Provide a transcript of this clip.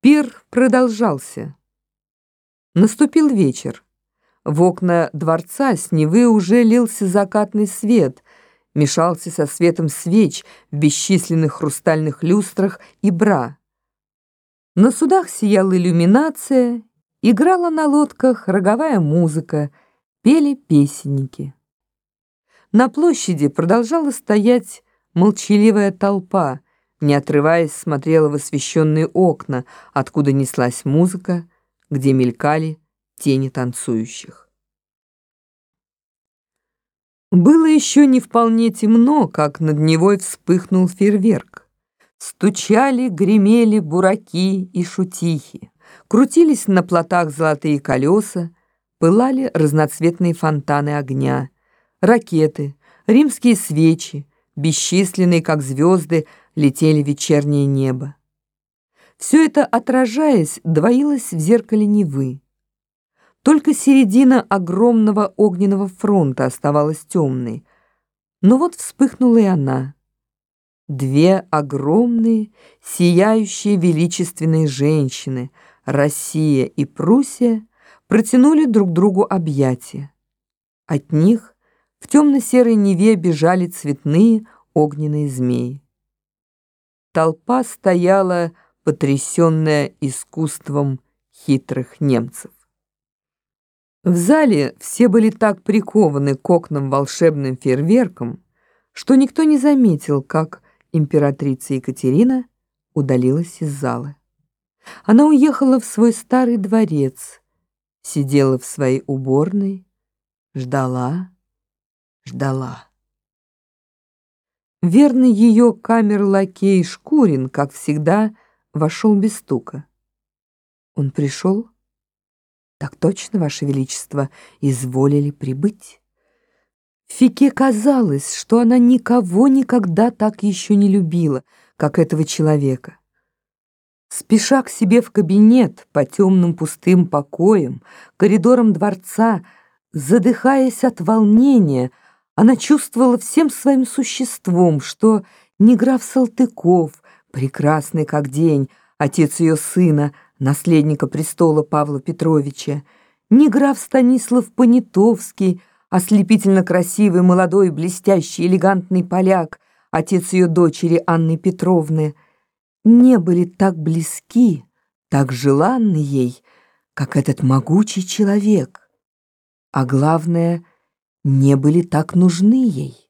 Пир продолжался. Наступил вечер. В окна дворца с Невы уже лился закатный свет, мешался со светом свеч в бесчисленных хрустальных люстрах и бра. На судах сияла иллюминация, играла на лодках роговая музыка, пели песенники. На площади продолжала стоять молчаливая толпа, не отрываясь смотрела в освещенные окна, откуда неслась музыка, где мелькали тени танцующих. Было еще не вполне темно, как над Невой вспыхнул фейерверк. Стучали, гремели бураки и шутихи, крутились на плотах золотые колеса, пылали разноцветные фонтаны огня, ракеты, римские свечи, бесчисленные, как звезды, летели вечернее небо. Все это, отражаясь, двоилось в зеркале Невы. Только середина огромного огненного фронта оставалась темной. Но вот вспыхнула и она. Две огромные, сияющие величественные женщины, Россия и Пруссия, протянули друг другу объятия. От них в темно-серой Неве бежали цветные огненные змеи. Толпа стояла, потрясенная искусством хитрых немцев. В зале все были так прикованы к окнам волшебным фейерверком, что никто не заметил, как императрица Екатерина удалилась из зала. Она уехала в свой старый дворец, сидела в своей уборной, ждала, ждала. Верный ее камер-лакей Шкурин, как всегда, вошел без стука. Он пришел? Так точно, Ваше Величество, изволили прибыть. Фике казалось, что она никого никогда так еще не любила, как этого человека. Спеша к себе в кабинет по темным пустым покоям, коридорам дворца, задыхаясь от волнения, она чувствовала всем своим существом, что не граф Салтыков, прекрасный как день, отец ее сына, наследника престола Павла Петровича, не граф Станислав Понятовский, ослепительно красивый, молодой, блестящий, элегантный поляк, отец ее дочери Анны Петровны, не были так близки, так желанны ей, как этот могучий человек. А главное — не были так нужны ей.